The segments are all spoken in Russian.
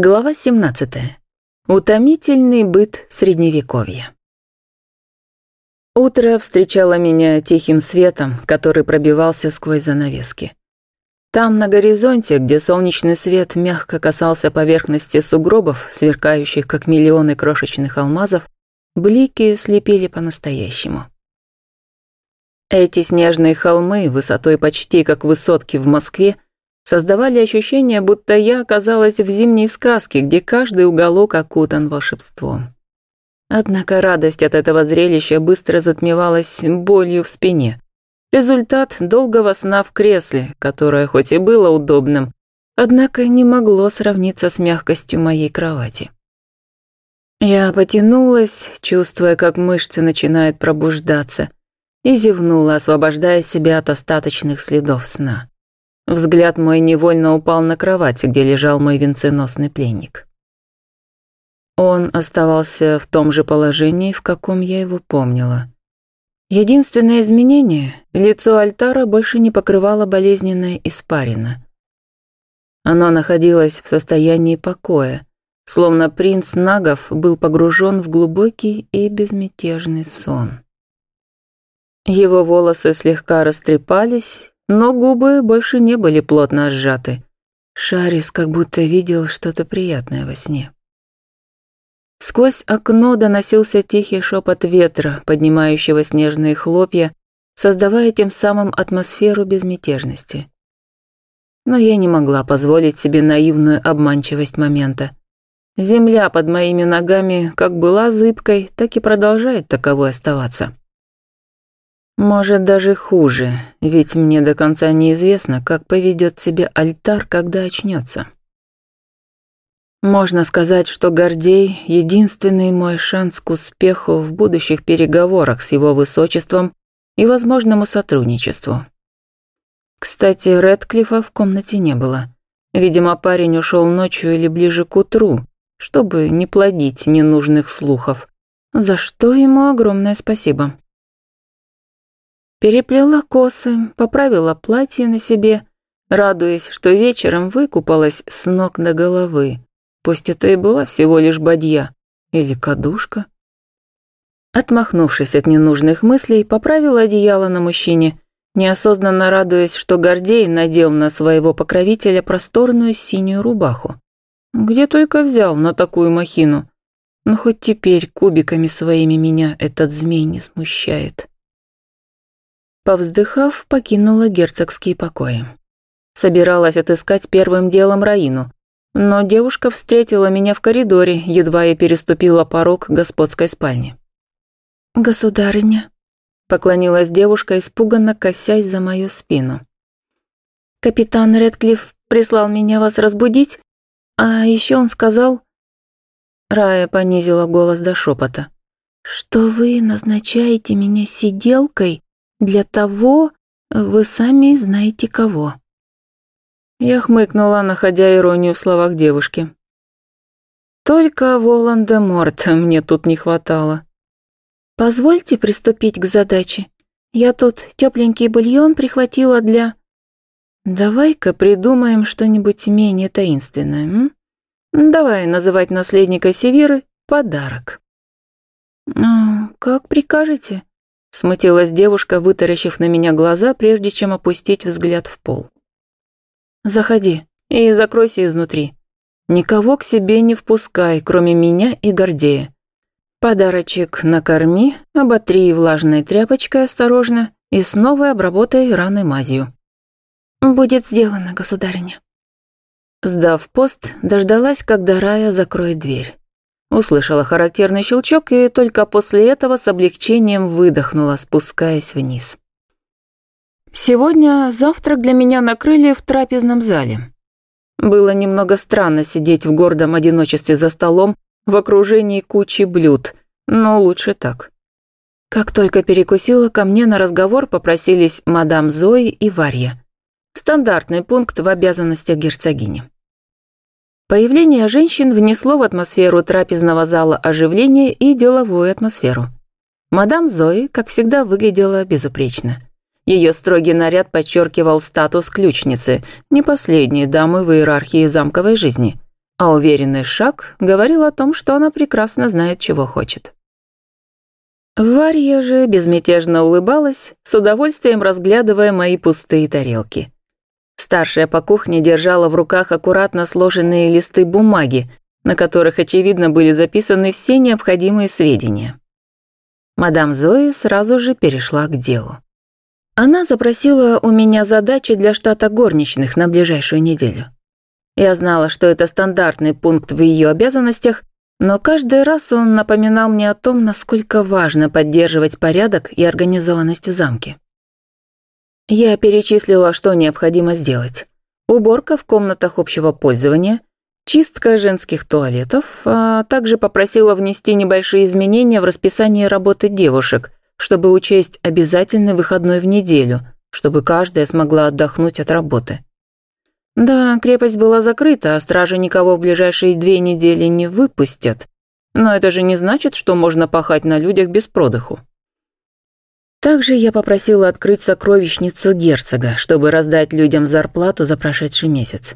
Глава 17. Утомительный быт средневековья. Утро встречало меня тихим светом, который пробивался сквозь занавески. Там, на горизонте, где солнечный свет мягко касался поверхности сугробов, сверкающих как миллионы крошечных алмазов, блики слепили по-настоящему. Эти снежные холмы, высотой почти как высотки в Москве, создавали ощущение, будто я оказалась в зимней сказке, где каждый уголок окутан волшебством. Однако радость от этого зрелища быстро затмевалась болью в спине. Результат долгого сна в кресле, которое хоть и было удобным, однако не могло сравниться с мягкостью моей кровати. Я потянулась, чувствуя, как мышцы начинают пробуждаться, и зевнула, освобождая себя от остаточных следов сна. Взгляд мой невольно упал на кровать, где лежал мой венценосный пленник. Он оставался в том же положении, в каком я его помнила. Единственное изменение — лицо Альтара больше не покрывало болезненная испарина. Оно находилось в состоянии покоя, словно принц Нагов был погружен в глубокий и безмятежный сон. Его волосы слегка растрепались, но губы больше не были плотно сжаты. Шарис как будто видел что-то приятное во сне. Сквозь окно доносился тихий шепот ветра, поднимающего снежные хлопья, создавая тем самым атмосферу безмятежности. Но я не могла позволить себе наивную обманчивость момента. Земля под моими ногами как была зыбкой, так и продолжает таковой оставаться. Может, даже хуже, ведь мне до конца неизвестно, как поведет себя альтар, когда очнется. Можно сказать, что Гордей — единственный мой шанс к успеху в будущих переговорах с его высочеством и возможному сотрудничеству. Кстати, Редклифа в комнате не было. Видимо, парень ушел ночью или ближе к утру, чтобы не плодить ненужных слухов, за что ему огромное спасибо. Переплела косы, поправила платье на себе, радуясь, что вечером выкупалась с ног до головы. Пусть это и была всего лишь бадья или кадушка. Отмахнувшись от ненужных мыслей, поправила одеяло на мужчине, неосознанно радуясь, что Гордей надел на своего покровителя просторную синюю рубаху. Где только взял на такую махину. Но хоть теперь кубиками своими меня этот змей не смущает. Повздыхав, покинула герцогские покои. Собиралась отыскать первым делом Раину, но девушка встретила меня в коридоре, едва я переступила порог господской спальни. «Государыня», — поклонилась девушка, испуганно косясь за мою спину. «Капитан Редклифф прислал меня вас разбудить, а еще он сказал...» Рая понизила голос до шепота. «Что вы назначаете меня сиделкой для того вы сами знаете кого». Я хмыкнула, находя иронию в словах девушки. Только Волан-де-Морт мне тут не хватало. «Позвольте приступить к задаче. Я тут тепленький бульон прихватила для...» «Давай-ка придумаем что-нибудь менее таинственное, м? Давай называть наследника Севиры подарок». «Ну, как прикажете», Смутилась девушка, вытаращив на меня глаза, прежде чем опустить взгляд в пол. «Заходи и закройся изнутри. Никого к себе не впускай, кроме меня и Гордея. Подарочек накорми, оботри влажной тряпочкой осторожно и снова обработай раны мазью». «Будет сделано, государиня». Сдав пост, дождалась, когда Рая закроет дверь. Услышала характерный щелчок и только после этого с облегчением выдохнула, спускаясь вниз. Сегодня завтрак для меня накрыли в трапезном зале. Было немного странно сидеть в гордом одиночестве за столом в окружении кучи блюд, но лучше так. Как только перекусила, ко мне на разговор попросились мадам Зои и Варья. Стандартный пункт в обязанностях герцогини. Появление женщин внесло в атмосферу трапезного зала оживление и деловую атмосферу. Мадам Зои, как всегда, выглядела безупречно. Ее строгий наряд подчеркивал статус ключницы, не последней дамы в иерархии замковой жизни. а уверенный шаг говорил о том, что она прекрасно знает, чего хочет. Варья же безмятежно улыбалась, с удовольствием разглядывая мои пустые тарелки. Старшая по кухне держала в руках аккуратно сложенные листы бумаги, на которых, очевидно, были записаны все необходимые сведения. Мадам Зои сразу же перешла к делу. Она запросила у меня задачи для штата горничных на ближайшую неделю. Я знала, что это стандартный пункт в ее обязанностях, но каждый раз он напоминал мне о том, насколько важно поддерживать порядок и организованность в замке. Я перечислила, что необходимо сделать. Уборка в комнатах общего пользования, чистка женских туалетов, а также попросила внести небольшие изменения в расписание работы девушек, чтобы учесть обязательный выходной в неделю, чтобы каждая смогла отдохнуть от работы. Да, крепость была закрыта, а стражи никого в ближайшие две недели не выпустят. Но это же не значит, что можно пахать на людях без продыху. Также я попросила открыть сокровищницу герцога, чтобы раздать людям зарплату за прошедший месяц.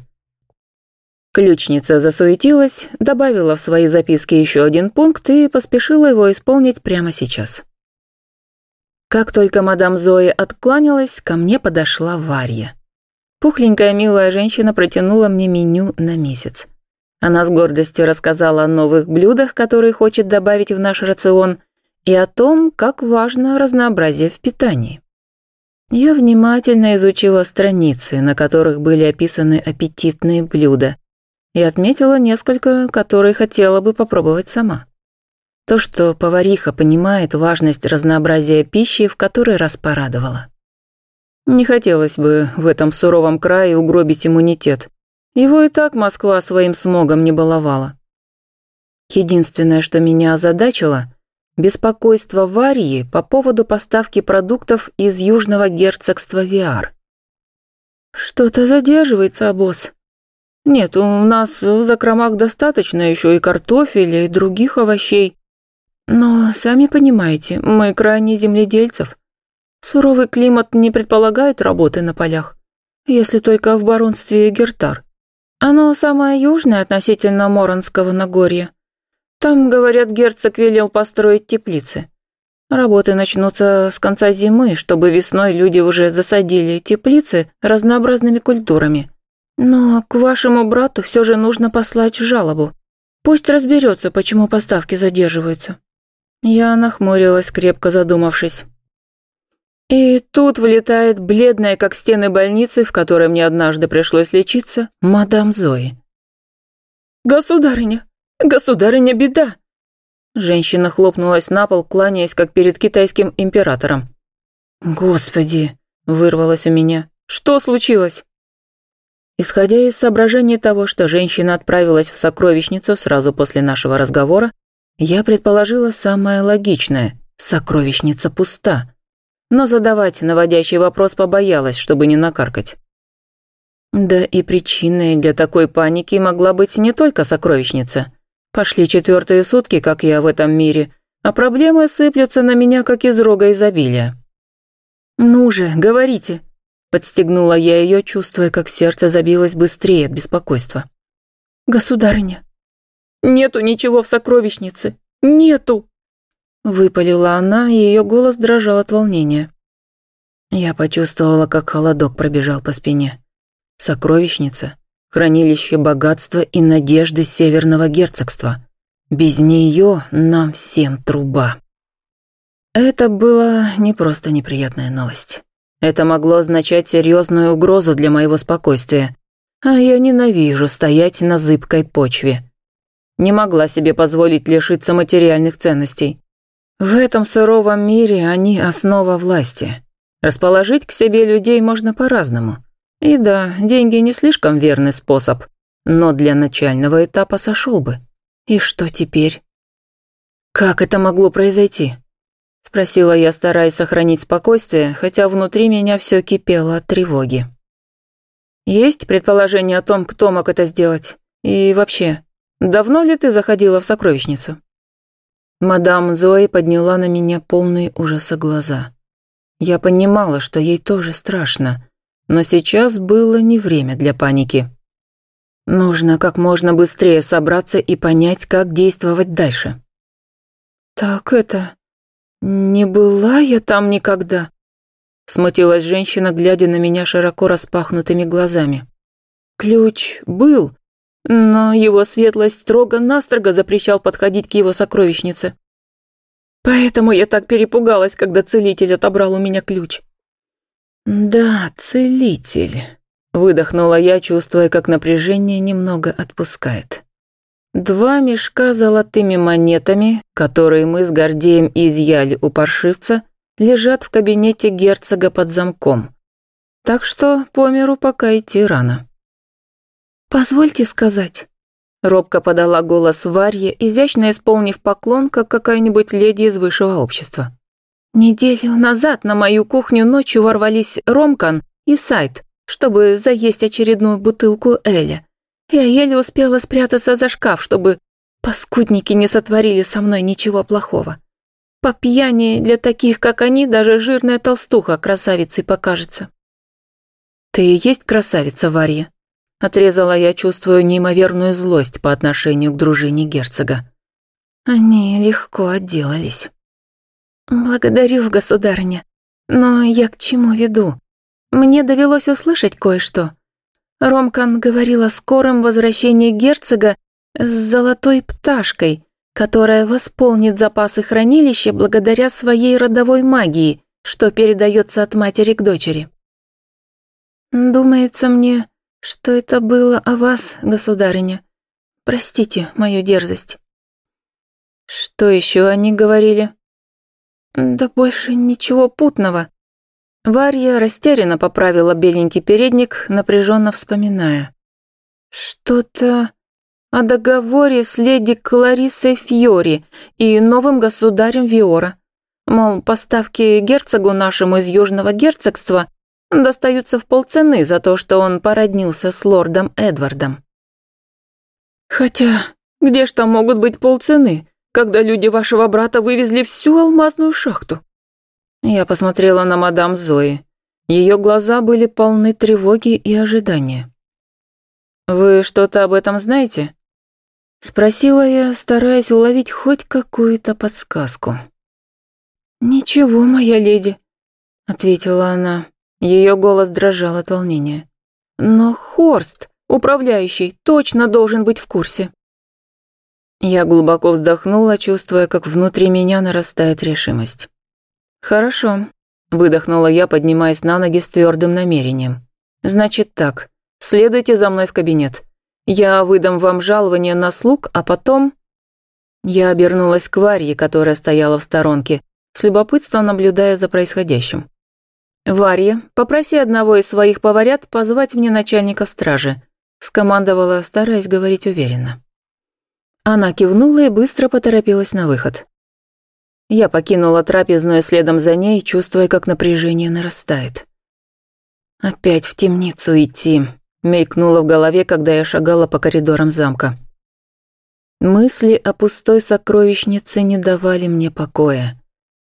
Ключница засуетилась, добавила в свои записки еще один пункт и поспешила его исполнить прямо сейчас. Как только мадам Зои откланялась, ко мне подошла Варья. Пухленькая милая женщина протянула мне меню на месяц. Она с гордостью рассказала о новых блюдах, которые хочет добавить в наш рацион, и о том, как важно разнообразие в питании. Я внимательно изучила страницы, на которых были описаны аппетитные блюда, и отметила несколько, которые хотела бы попробовать сама. То, что повариха понимает важность разнообразия пищи, в который раз порадовала. Не хотелось бы в этом суровом крае угробить иммунитет. Его и так Москва своим смогом не баловала. Единственное, что меня озадачило – беспокойство Варьи по поводу поставки продуктов из Южного герцогства Виар. «Что-то задерживается, босс. Нет, у нас в закромах достаточно еще и картофеля, и других овощей. Но, сами понимаете, мы крайне земледельцев. Суровый климат не предполагает работы на полях, если только в баронстве Гертар. Оно самое южное относительно Моронского Нагорья. Там, говорят, герцог велел построить теплицы. Работы начнутся с конца зимы, чтобы весной люди уже засадили теплицы разнообразными культурами. Но к вашему брату все же нужно послать жалобу. Пусть разберется, почему поставки задерживаются. Я нахмурилась, крепко задумавшись. И тут влетает бледная, как стены больницы, в которой мне однажды пришлось лечиться, мадам Зои. «Государыня! Государыня, беда!» Женщина хлопнулась на пол, кланяясь, как перед китайским императором. «Господи!» — вырвалось у меня. «Что случилось?» Исходя из соображения того, что женщина отправилась в сокровищницу сразу после нашего разговора, я предположила самое логичное — сокровищница пуста но задавать наводящий вопрос побоялась, чтобы не накаркать. Да и причиной для такой паники могла быть не только сокровищница. Пошли четвертые сутки, как я в этом мире, а проблемы сыплются на меня, как из рога изобилия. «Ну же, говорите!» Подстегнула я ее, чувствуя, как сердце забилось быстрее от беспокойства. «Государыня, нету ничего в сокровищнице! Нету!» Выпалила она, и ее голос дрожал от волнения. Я почувствовала, как холодок пробежал по спине. Сокровищница, хранилище богатства и надежды Северного герцогства. Без нее нам всем труба. Это была не просто неприятная новость. Это могло означать серьезную угрозу для моего спокойствия, а я ненавижу стоять на зыбкой почве. Не могла себе позволить лишиться материальных ценностей. В этом суровом мире они основа власти. Расположить к себе людей можно по-разному. И да, деньги не слишком верный способ, но для начального этапа сошел бы. И что теперь? Как это могло произойти? Спросила я, стараясь сохранить спокойствие, хотя внутри меня все кипело от тревоги. Есть предположение о том, кто мог это сделать? И вообще, давно ли ты заходила в сокровищницу? Мадам Зои подняла на меня полные ужаса глаза. Я понимала, что ей тоже страшно, но сейчас было не время для паники. Нужно как можно быстрее собраться и понять, как действовать дальше. «Так это... не была я там никогда?» Смутилась женщина, глядя на меня широко распахнутыми глазами. «Ключ был, но его светлость строго-настрого запрещал подходить к его сокровищнице. Поэтому я так перепугалась, когда целитель отобрал у меня ключ». «Да, целитель», Выдохнула я, чувствуя, как напряжение немного отпускает. Два мешка золотыми монетами, которые мы с Гордеем изъяли у паршивца, лежат в кабинете герцога под замком. Так что по миру пока идти рано. «Позвольте сказать», — робко подала голос Варье, изящно исполнив поклон, как какая-нибудь леди из высшего общества. «Неделю назад на мою кухню ночью ворвались Ромкан и Сайт, чтобы заесть очередную бутылку Эля. Я еле успела спрятаться за шкаф, чтобы паскудники не сотворили со мной ничего плохого. По пьяни для таких, как они, даже жирная толстуха красавицей покажется. «Ты и есть красавица, Варья?» Отрезала я, чувствую неимоверную злость по отношению к дружине герцога. Они легко отделались. «Благодарю, государыня, но я к чему веду? Мне довелось услышать кое-что. Ромкан говорил о скором возвращении герцога с золотой пташкой, которая восполнит запасы хранилища благодаря своей родовой магии, что передается от матери к дочери. Думается мне, что это было о вас, государыня. Простите мою дерзость. Что еще они говорили? Да больше ничего путного. Варья растерянно поправила беленький передник, напряженно вспоминая. «Что-то о договоре с леди Кларисой Фьори и новым государем Виора. Мол, поставки герцогу нашему из Южного герцогства достаются в полцены за то, что он породнился с лордом Эдвардом». «Хотя, где ж там могут быть полцены, когда люди вашего брата вывезли всю алмазную шахту?» Я посмотрела на мадам Зои. Ее глаза были полны тревоги и ожидания. «Вы что-то об этом знаете?» Спросила я, стараясь уловить хоть какую-то подсказку. «Ничего, моя леди», — ответила она. Ее голос дрожал от волнения. «Но Хорст, управляющий, точно должен быть в курсе». Я глубоко вздохнула, чувствуя, как внутри меня нарастает решимость. «Хорошо», — выдохнула я, поднимаясь на ноги с твердым намерением. «Значит так, следуйте за мной в кабинет. Я выдам вам жалование на слуг, а потом...» Я обернулась к Варье, которая стояла в сторонке, с любопытством наблюдая за происходящим. «Варья, попроси одного из своих поварят позвать мне начальника стражи», скомандовала, стараясь говорить уверенно. Она кивнула и быстро поторопилась на выход. Я покинула трапезную следом за ней, чувствуя, как напряжение нарастает. «Опять в темницу идти», — мелькнуло в голове, когда я шагала по коридорам замка. Мысли о пустой сокровищнице не давали мне покоя.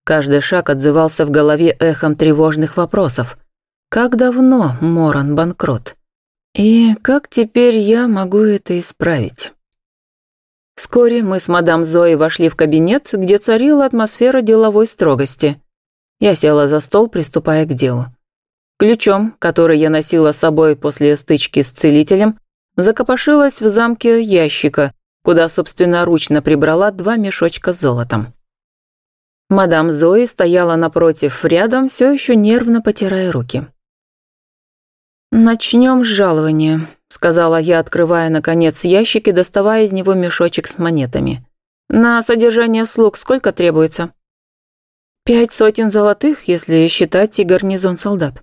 Каждый шаг отзывался в голове эхом тревожных вопросов. Как давно Моран банкрот? И как теперь я могу это исправить? Вскоре мы с мадам Зоей вошли в кабинет, где царила атмосфера деловой строгости. Я села за стол, приступая к делу. Ключом, который я носила с собой после стычки с целителем, закопошилась в замке ящика, куда собственноручно прибрала два мешочка с золотом. Мадам Зои стояла напротив, рядом, все еще нервно потирая руки. «Начнем с жалования», — сказала я, открывая, наконец, ящик и доставая из него мешочек с монетами. «На содержание слуг сколько требуется?» «Пять сотен золотых, если считать и гарнизон солдат».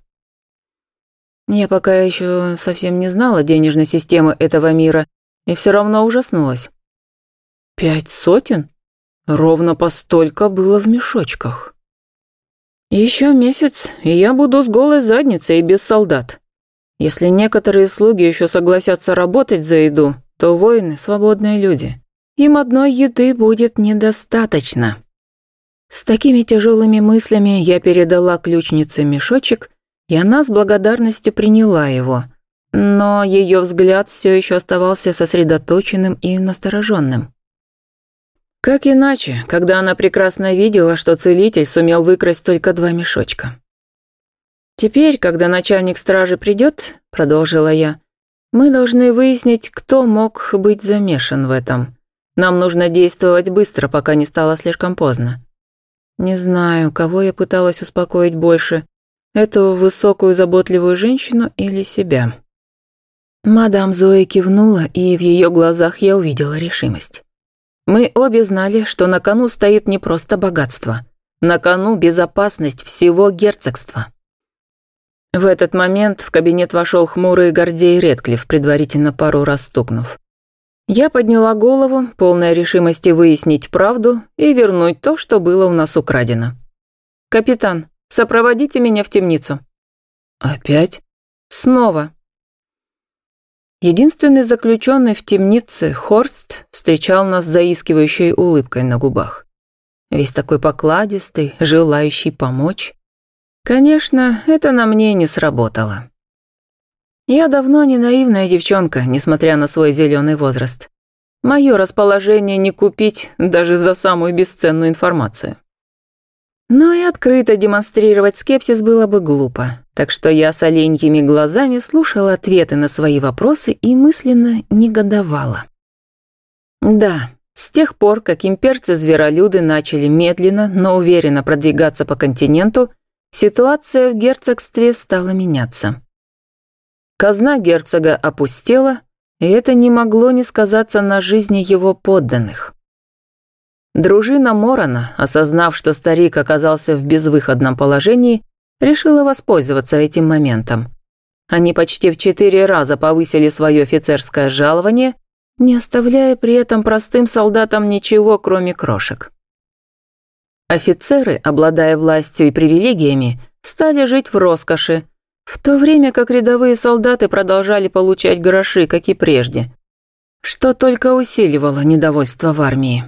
Я пока еще совсем не знала денежной системы этого мира и все равно ужаснулась. «Пять сотен? Ровно по столько было в мешочках». «Еще месяц, и я буду с голой задницей и без солдат», если некоторые слуги еще согласятся работать за еду, то воины – свободные люди. Им одной еды будет недостаточно. С такими тяжелыми мыслями я передала ключнице мешочек, и она с благодарностью приняла его. но ее взгляд все еще оставался сосредоточенным и настороженным. Как иначе, когда она прекрасно видела, что целитель сумел выкрасть только два мешочка. «Теперь, когда начальник стражи придет, — продолжила я, — мы должны выяснить, кто мог быть замешан в этом. Нам нужно действовать быстро, пока не стало слишком поздно. Не знаю, кого я пыталась успокоить больше, эту высокую заботливую женщину или себя». Мадам Зоя кивнула, и в ее глазах я увидела решимость. Мы обе знали, что на кону стоит не просто богатство. На кону безопасность всего герцогства. В этот момент в кабинет вошел хмурый Гордей Редклифф, предварительно пару раз стукнув. Я подняла голову, полная решимости выяснить правду и вернуть то, что было у нас украдено. «Капитан, сопроводите меня в темницу». «Опять?» «Снова». Единственный заключенный в темнице, Хорст, встречал нас заискивающей улыбкой на губах. Весь такой покладистый, желающий помочь. Конечно, это на мне не сработало. Я давно не наивная девчонка, несмотря на свой зеленый возраст. Мое расположение не купить даже за самую бесценную информацию. Но и открыто демонстрировать скепсис было бы глупо, так что я с оленьими глазами слушала ответы на свои вопросы и мысленно негодовала. Да, с тех пор, как имперцы-зверолюды начали медленно, но уверенно продвигаться по континенту, ситуация в герцогстве стала меняться. Казна герцога опустела, и это не могло не сказаться на жизни его подданных. Дружина Морона, осознав, что старик оказался в безвыходном положении, решила воспользоваться этим моментом. Они почти в четыре раза повысили свое офицерское жалование, не оставляя при этом простым солдатам ничего, кроме крошек. Офицеры, обладая властью и привилегиями, стали жить в роскоши, в то время как рядовые солдаты продолжали получать гроши, как и прежде, что только усиливало недовольство в армии.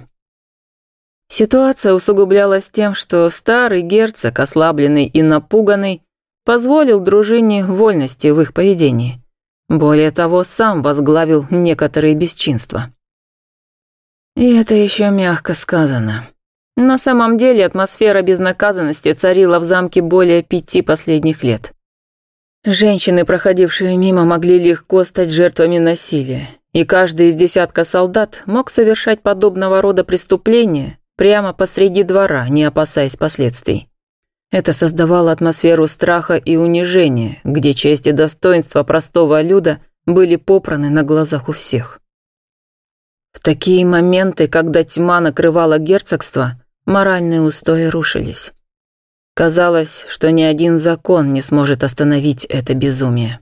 Ситуация усугублялась тем, что старый герцог, ослабленный и напуганный, позволил дружине вольности в их поведении. Более того, сам возглавил некоторые бесчинства. И это еще мягко сказано. На самом деле атмосфера безнаказанности царила в замке более пяти последних лет. Женщины, проходившие мимо, могли легко стать жертвами насилия, и каждый из десятка солдат мог совершать подобного рода преступления, Прямо посреди двора, не опасаясь последствий. Это создавало атмосферу страха и унижения, где честь и достоинство простого люда были попраны на глазах у всех. В такие моменты, когда тьма накрывала герцогство, моральные устои рушились. Казалось, что ни один закон не сможет остановить это безумие.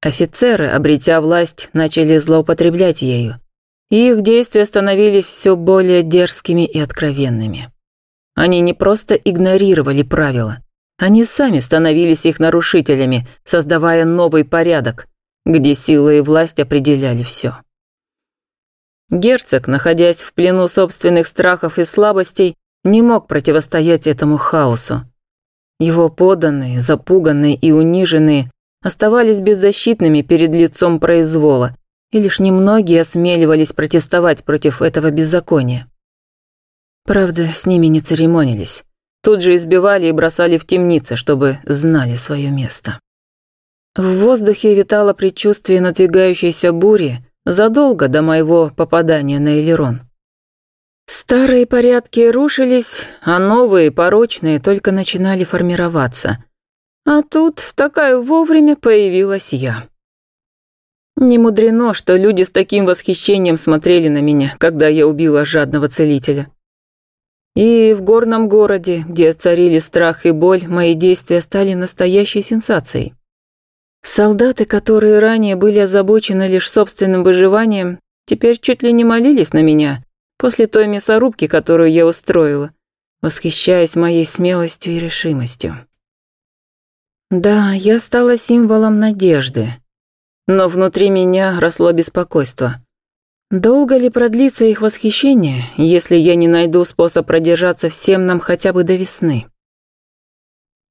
Офицеры, обретя власть, начали злоупотреблять ею, и их действия становились все более дерзкими и откровенными. Они не просто игнорировали правила, они сами становились их нарушителями, создавая новый порядок, где сила и власть определяли все. Герцог, находясь в плену собственных страхов и слабостей, не мог противостоять этому хаосу. Его подданные, запуганные и униженные, оставались беззащитными перед лицом произвола, и лишь немногие осмеливались протестовать против этого беззакония. Правда, с ними не церемонились. Тут же избивали и бросали в темницы, чтобы знали свое место. В воздухе витало предчувствие надвигающейся бури задолго до моего попадания на Элерон. Старые порядки рушились, а новые, порочные, только начинали формироваться. А тут такая вовремя появилась я. Не мудрено, что люди с таким восхищением смотрели на меня, когда я убила жадного целителя. И в горном городе, где царили страх и боль, мои действия стали настоящей сенсацией. Солдаты, которые ранее были озабочены лишь собственным выживанием, теперь чуть ли не молились на меня после той мясорубки, которую я устроила, восхищаясь моей смелостью и решимостью. Да, я стала символом надежды, но внутри меня росло беспокойство. Долго ли продлится их восхищение, если я не найду способ продержаться всем нам хотя бы до весны?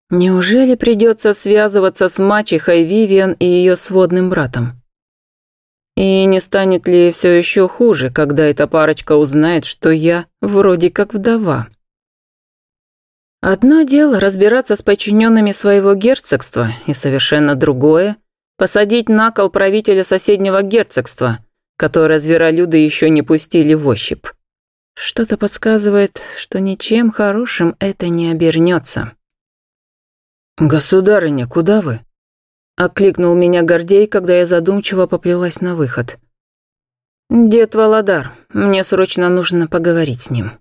Неужели придется связываться с мачехой Вивиан и ее сводным братом? И не станет ли все еще хуже, когда эта парочка узнает, что я вроде как вдова? Одно дело разбираться с подчиненными своего герцогства, и совершенно другое – посадить на кол правителя соседнего герцогства, которое зверолюды еще не пустили в ощупь. Что-то подсказывает, что ничем хорошим это не обернется. «Государыня, куда вы?» – окликнул меня Гордей, когда я задумчиво поплелась на выход. «Дед Володар, мне срочно нужно поговорить с ним».